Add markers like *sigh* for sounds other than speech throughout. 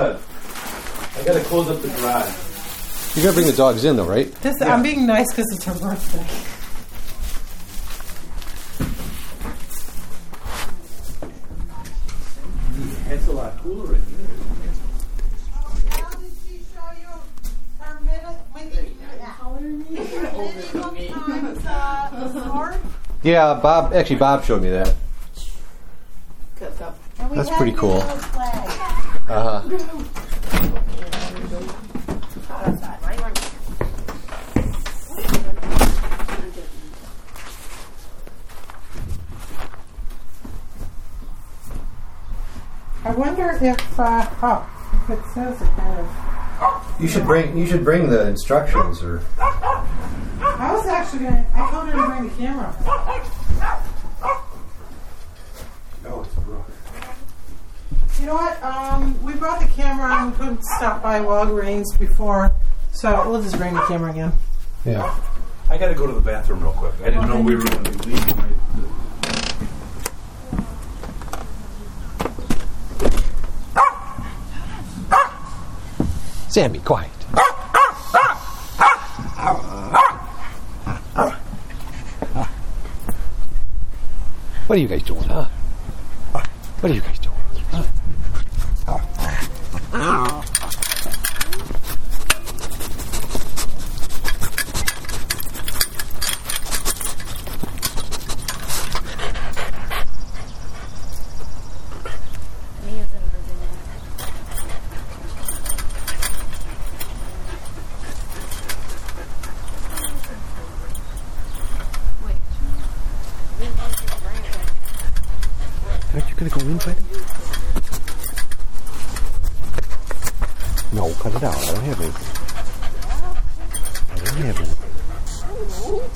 I gotta close up the garage. You gotta bring the dogs in though, right? This, I'm being nice because it's her birthday. It's a lot cooler in here. Yeah, Bob. Actually, Bob showed me that. That's pretty cool. Uh huh. I wonder if, uh, oh, if it says it kind of. You should bring. You should bring the instructions, or I was actually gonna, I told her to bring the camera. Oh, it's Brooke. You know what? Um, we brought the camera and we couldn't stop by Walgreens before, so we'll just bring the camera again. yeah. I gotta go to the bathroom real quick. I didn't know we were gonna be leaving. I- Sammy, quiet. What are you guys doing, huh? What are you guys doing? Mia's in Virginia. Wait. Aren't you gonna go in, Fred? No, cut it out. I don't have anything. I don't have anything.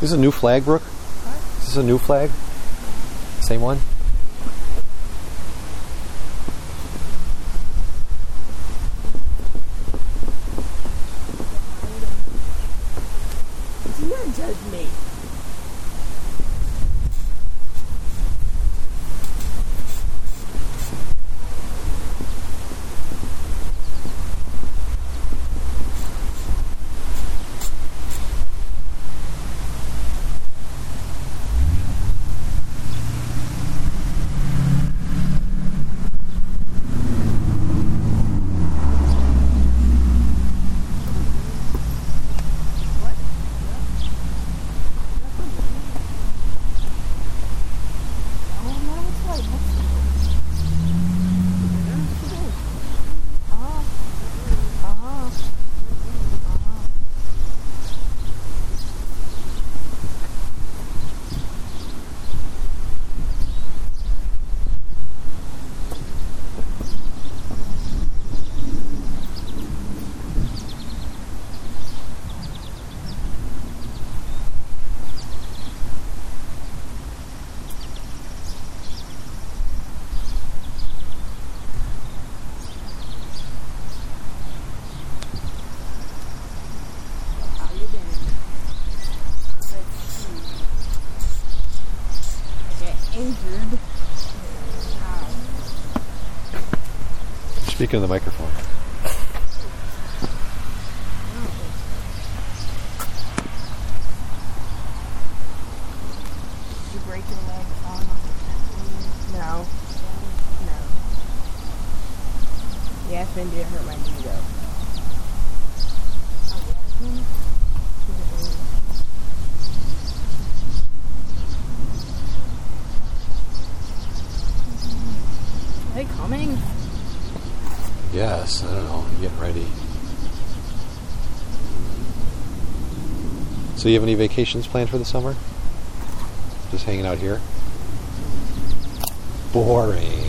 This is a new flag, Brooke? Is this a new flag? Same one? Do not judge me. How you doing? I get injured. How? Speaking of the microphone. You break your leg off the? No. No. Yasmin did hurt my knee though. Oh, Yasmin? Are they coming? Yes, I don't know. I'm getting ready. So, you have any vacations planned for the summer? Just hanging out here? Boring.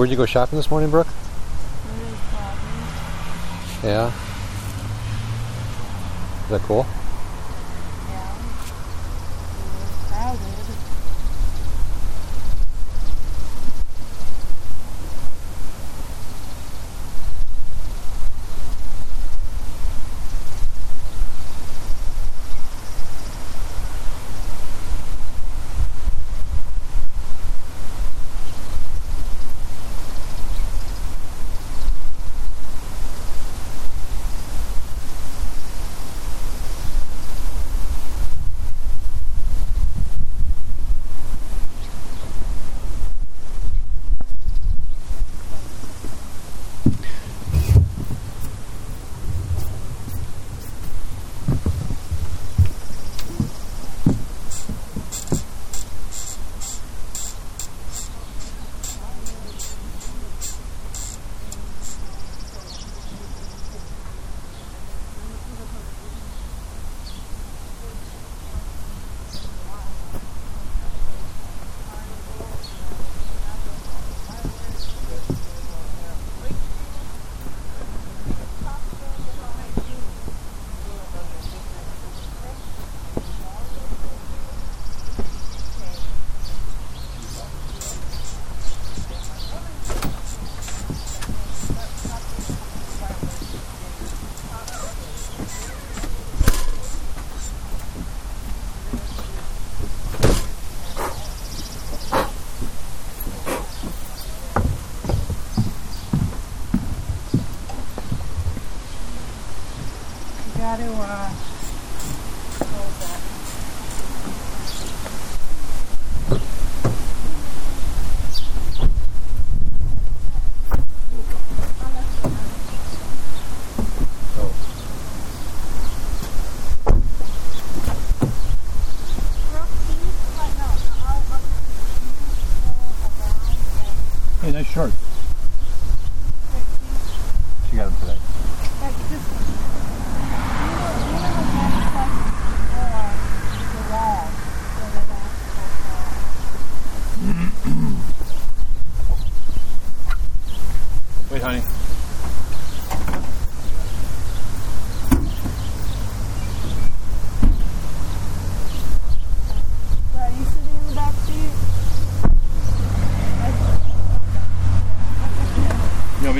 Where'd you go shopping this morning, Brooke? Yeah. Is that cool? Yeah. It was crowded. You got to uh, close that. Hey, nice shorts. She got them today. Wait, honey. Are you sitting in the back seat? You want me to drive? So run right over to Walgreens and one of them will call you and see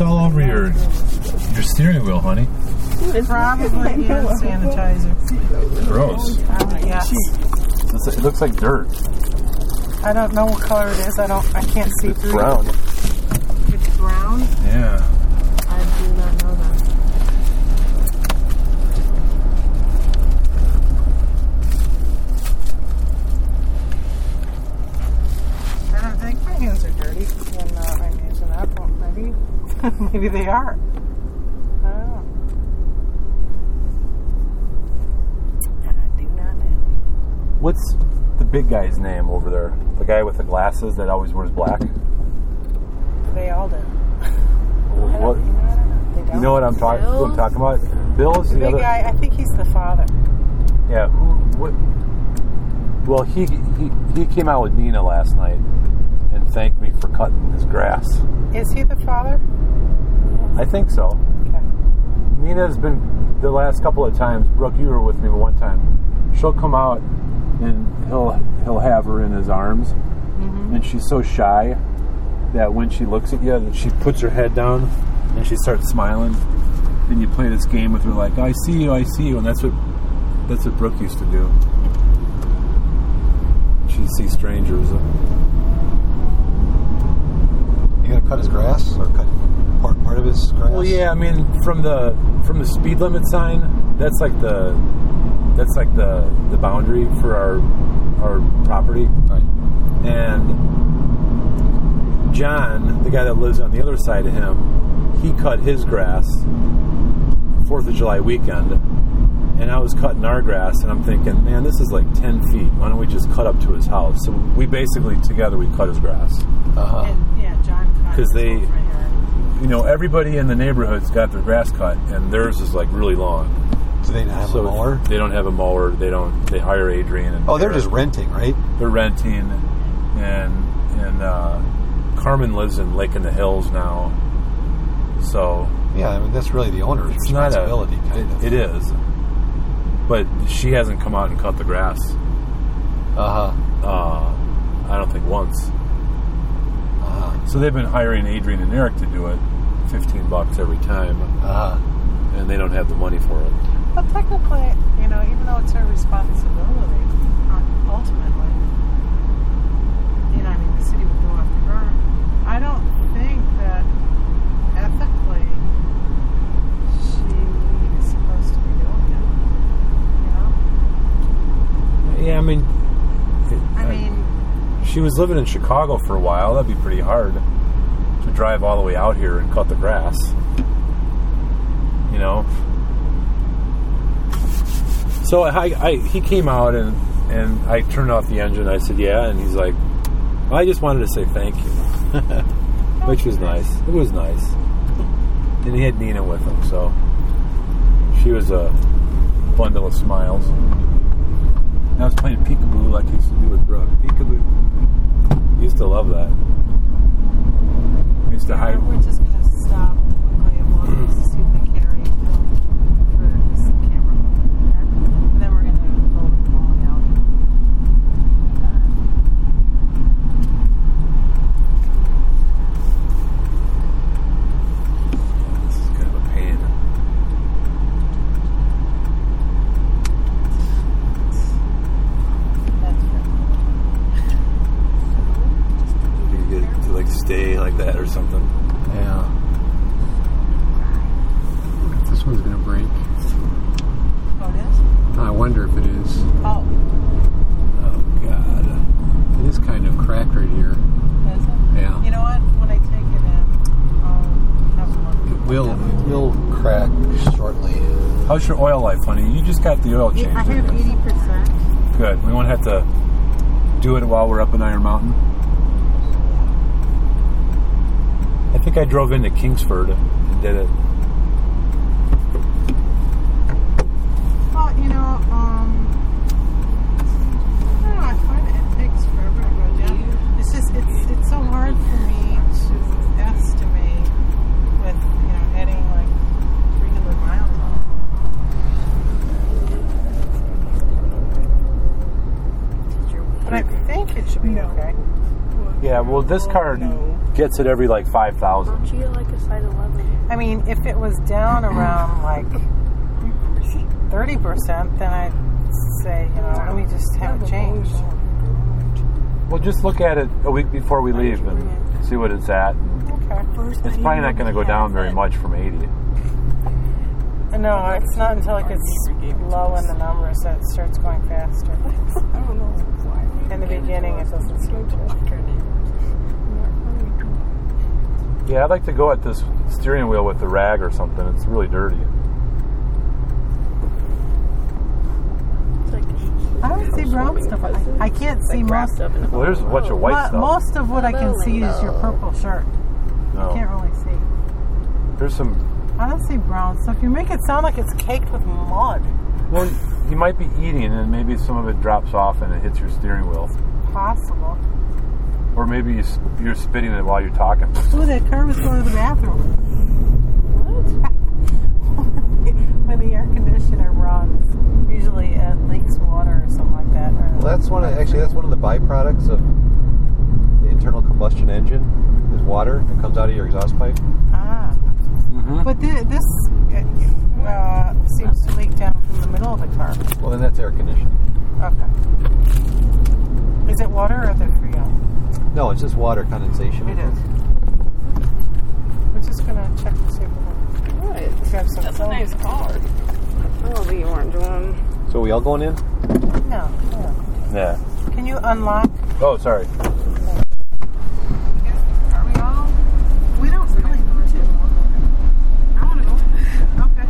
Jeez, what's all over your your steering wheel, honey? Probably hand sanitizer. Gross. Uh, yes. It looks like dirt. I don't know what color it is. I don't. I can't see through. Brown. It's brown. Yeah. I do not know that. I don't think my hands are dirty when uh, I'm using that. Well, maybe, maybe they are. I don't know. I do not know. What's the big guy's name over there? The guy with the glasses that always wears black. They all do. What? Don't. You know what I'm talking? Who I'm talking about? Bill's The the, big other. guy. I think he's the father. Yeah. Who? What? Well, he he he came out with Nina last night and thanked me for cutting his grass. Is he the father? I think so. Okay. Nina's been the last couple of times. Brooke, you were with me one time. She'll come out and he'll he'll have her in his arms, mm-hmm. and she's so shy that when she looks at you, that she puts her head down and she starts smiling. Then you play this game with her like, "I see you, I see you," and that's what that's what Brooke used to do. She'd see strangers. You gonna cut his grass or cut part part of his grass? Well, yeah, I mean, from the from the speed limit sign, that's like the that's like the the boundary for our our property. property, Right. and John, the guy that lives on the other side of him, he cut his grass Fourth of July weekend, and I was cutting our grass, and I'm thinking, man, this is like ten feet. Why don't we just cut up to his house? So we basically together we cut his grass. Uh huh. Yeah, John. cut 'Cause his they- over here. You know, everybody in the neighborhood's got their grass cut, and theirs is like really long. So they don't have so a mower. they don't have a mower. They don't. They hire Adrian. And Oh, they're just renting, right? they're renting, and and uh, Carmen lives in Lake in the Hills now. So Yeah, I mean that's really the owner's it's not a. responsibility, kind of. It, it is, but she hasn't come out and cut the grass. Uh huh. Uh, I don't think once. Huh. So they've been hiring Adrian and Eric to do it, fifteen bucks every time, Uh and they don't have the money for it. But technically, you know, even though it's her responsibility, uh, ultimately, you know, I mean, the city would go after her. I don't think that ethically she is supposed to be doing it. You know? Yeah, I mean, I mean, she was living in Chicago for a while. That'd be pretty hard to drive all the way out here and cut the grass. You know. So I, I he came out and and I turned off the engine. I said, "Yeah," and he's like, "I just wanted to say thank you," *laughs* which was nice. It was nice. And he had Nina with him, so she was a bundle of smiles. I was playing peekaboo like he used to do with Brooke. Peekaboo. He used to love that. We used to hide. we're just going to stop quickly and walk to see if we can carry film for this camera. Okay? And then we're going to go and pull it out. This is kind of a pain. That's You get to like stay like that or something. Yeah. This one's gonna break. Oh, it is? I wonder if it is. Oh, Oh God. It is kind of cracked right here. is it? Yeah. You know what? When I take it in, I'll have a look. It will. It will crack shortly. How's your oil life, honey? You just got the oil change. I have eighty percent. Good. We won't have to do it while we're up in Iron Mountain. I think I drove into Kingsford and did it. Well, you know, um, I don't know. I find it, it takes forever to go down. It's just, it's, it's so hard for me to estimate with, you know, heading like 300 miles on. But I think it should okay. Yeah. Well, this car gets it every like five thousand. Don't you get like a size eleven? I mean, if it was down around like 30%, then I'd say, you know, let me just have it changed. Well, just look at it a week before we leave and see what it's at. Okay. It's probably not going to go down very much from 80. No, it's not until it gets low in the numbers that it starts going faster. In the beginning, it doesn't seem to. Yeah, I'd like to go at this steering wheel with the rag or something. It's really dirty. I don't see brown stuff. I, I can't see most. wrapped up Well, there's a bunch of white stuff. most of what I can see is your purple shirt. I can't really see. There's some. I don't see brown stuff. You make it sound like it's caked with mud. Well, you might be eating and maybe some of it drops off and it hits your steering wheel. Possible. Or maybe you, you're spitting it while you're talking. Ooh, that car was going to the bathroom. *laughs* when the air conditioner runs, usually it leaks water or something like that. Or Well, that's one. Of, actually, that's one of the byproducts of the internal combustion engine is water that comes out of your exhaust pipe. Mm-hmm. But thi- this uh, seems to leak down from the middle of the car. Well, then that's air conditioning. Okay. Is it water or the freon? No, it's just water condensation. It is. We're just gonna check to see if we What? grab some. That's a film. nice car. I love the orange one. So we all going in? No, no. Yeah. Can you unlock? Oh, sorry. Are we all? We don't really need to. I want to go. Okay.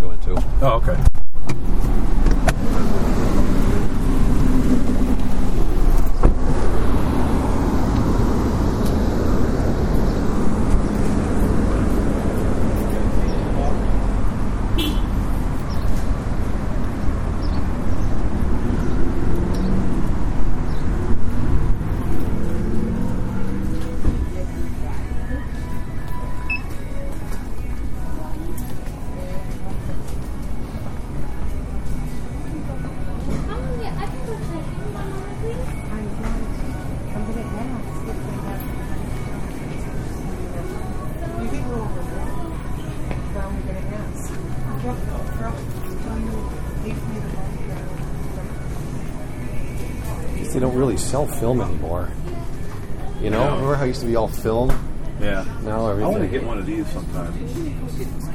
Go into. Oh, okay. They don't really sell film anymore. You know, Yeah. remember how it used to be all film? Yeah. Now I everything. want to get one of these sometime.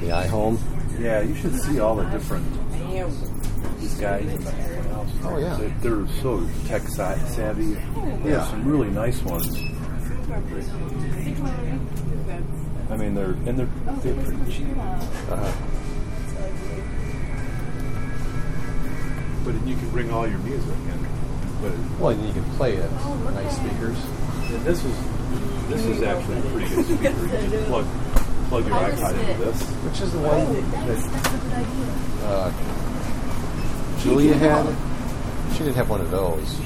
the iHome. Yeah, you should see all the different these guys. in the house. Oh, yeah. They're, they're so tech savvy. They Yeah. have some really nice ones. I mean, they're and they're they're pretty cheap. Uh-huh. But you can bring all your music in. But Well, and you can play it. Nice speakers. and this is this is actually a pretty good speaker. You can *laughs* plug plug your iPod into this. Which is the one that uh, Julia had? She didn't have one of those.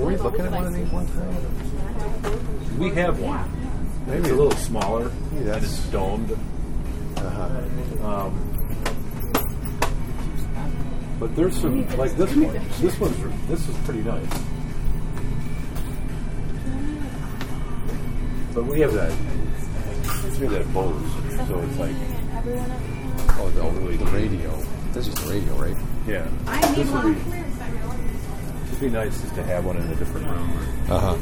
Were we looking at one of these one time? We have one. Maybe It's a little smaller Maybe and that's- it's domed. Uh-huh. Um, but there's some like this one. This one's this is pretty nice. But we have that. We have that Bose, so it's like Oh, the, the radio. This is the radio, right? yeah. This would be it'd be nice just to have one in a different room. Uh huh.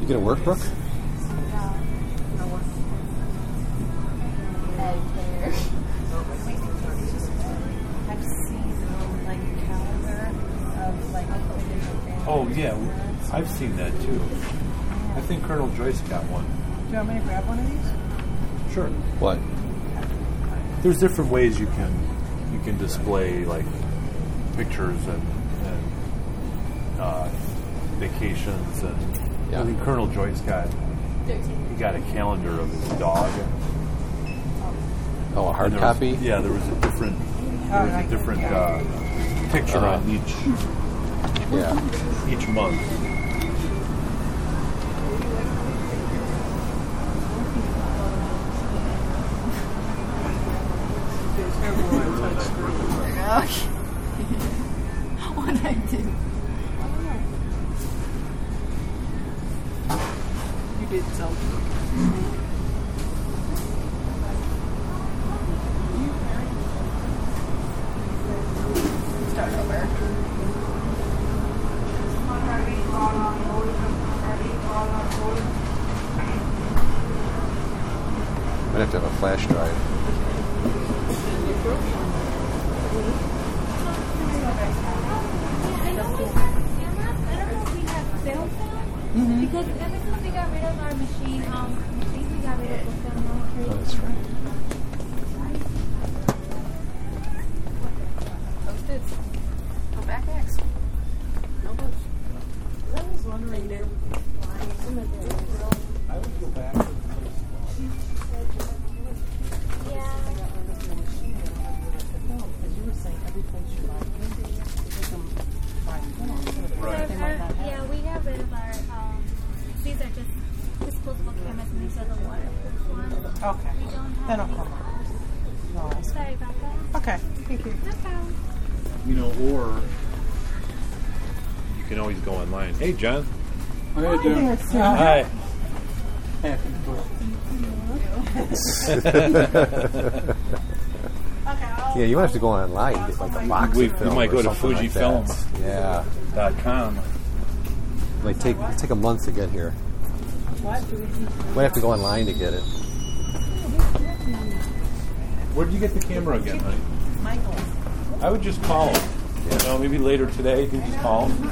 You gonna work, Brooke? I've seen like a calendar of like different things. Oh yeah, I've seen that too. I think Colonel Joyce got one. Do you want me to grab one of these? Sure. What? There's different ways you can you can display like pictures and, and uh, vacations and Yeah. I think Colonel Joyce got he got a calendar of his dog. Oh, a hard And there was- copy? yeah, there was a different there was a different uh, picture Uh-huh. on each Yeah. each month. What *laughs* I did. You did something. Start over. Might have to have a flash drive. I know we have cameras. I don't know if we have film film. Because ever since we got rid of our machine, um, machines, we got rid of the film Oh, that's right. Go online. Hey, John. Hi. Yeah, you might have to go online and get like a box We- of we film. might go to something like Fujifilm. Yeah, Dot com. might take take a month to get here. What? Might have to go online to get it. Where'd you get the camera again, honey? Michael. I would just call him. You know, maybe later today you can just call him.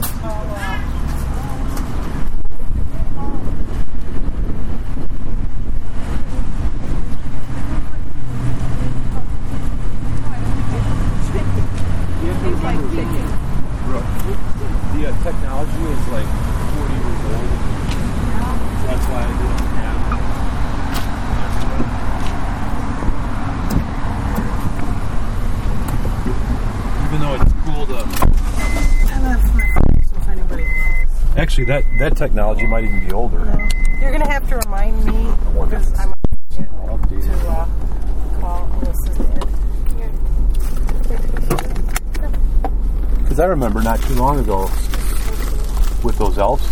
Uh, technology is like 40 years old. That's why I have. Even though it's cool to. And that's not so if anybody calls. Actually, that, that technology might even be older. You're gonna have to remind me because I'm to uh, call Alyssa's dad. Because I remember not too long ago with those elves,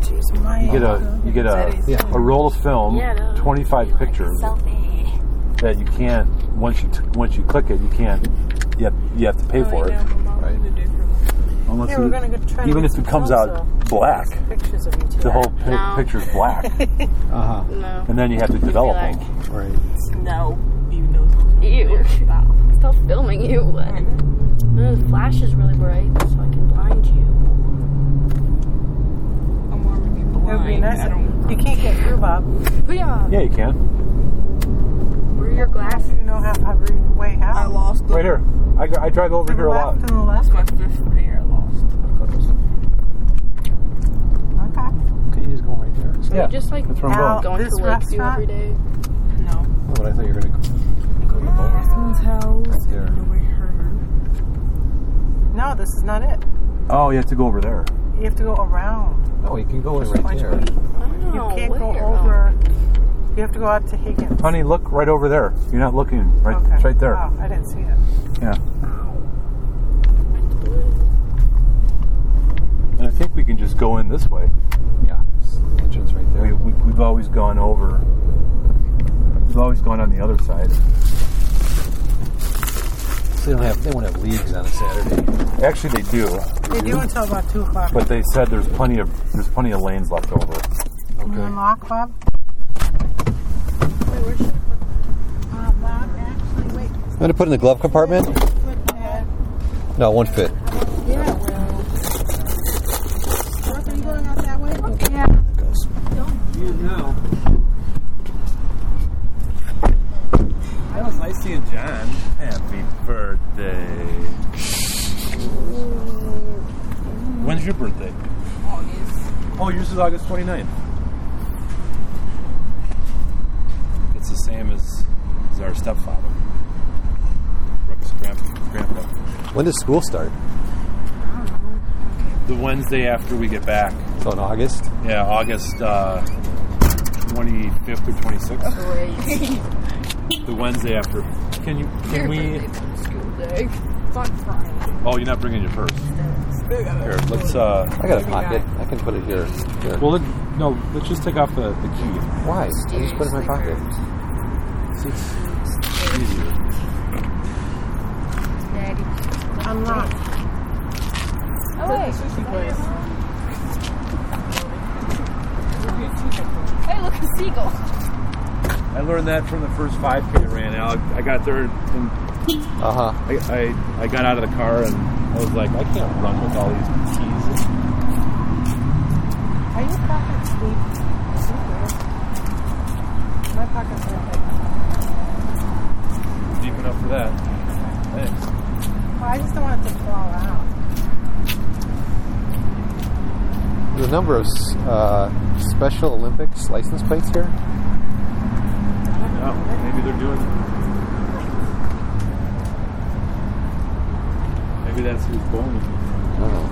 Jeez, my you get a you get a, a roll of film, 25 pictures that you can't once you t- once you click it you can't you have, you have to pay for it. Right. Unless Yeah, we're gonna go try even if it comes out black, Pictures of you two. the whole pi- No. picture's black, *laughs* Uh huh. No. and then you have to develop like- them. Right. No, you know. Ew. Stop filming you. What? No, the flash is really bright, so I can blind you. I'm warming you It would be nice. You can't get through, Bob. Yeah. Yeah, you can. Where are your glasses? You know how every way how. I lost them. Right here. I, I drive over to the here a lot. left the left. my fifth pair lost. Okay. Okay, you just go right there. So, Yeah, You just like that's where I'm Al- going. going This to Lakeview restaurant? every day. No. Oh, but I thought you were gonna go, go to the boat. Someone's house. Right there. Nobody heard her. No, this is not it. Oh, you have to go over there. You have to go around. Oh, you can go in right there. You Oh, can't go where? over. Oh. You have to go out to Higgins. Honey, look right over there. You're not looking right. Okay. It's right there. Oh, I didn't see it. Yeah. And I think we can just go in this way. Yeah. it's the Entrance right We, there. we, we've always gone over. We've always gone on the other side. So they don't have. They won't have leagues on a Saturday. Actually, they do, They do until about two o'clock. but they said there's plenty of there's plenty of lanes left over. Can you unlock, Bob? Wait, where should we put? Uh, Bob, actually, wait. I'm gonna put in the glove compartment. Put that. No, it won't fit. Yeah, it will. Brooke, are you going out that way? Yeah. You know. That was nice seeing John. Happy birthday. When's your birthday? August. Oh, yours is August 29th. It's the same as, as our stepfather. Brooke's grandpa. grandpa. When does school start? The Wednesday after we get back. So in August. Yeah, August uh, 25th or 26th. Great. The Wednesday after. Can you? Can we? School day. Fun Friday. Oh, you're not bringing your purse. Here, let's. uh I got a pocket. I can put it here. Here. Well, let, no. Let's just take off the, the key. Why? I just put it in my pocket. It's easier. Unlock. Oh, wait. Hey, look, a seagull. I learned that from the first 5K I ran. Al. I got there and Uh huh. I, I I got out of the car and I was like, I can't run with all these keys. Are your pockets deep? My pockets are big. Deep enough for that. Thanks. Well, I just don't want it to fall out. The number of uh, Special Olympics license plates here. Oh, maybe they're doing. Maybe that's who's bowling. Know.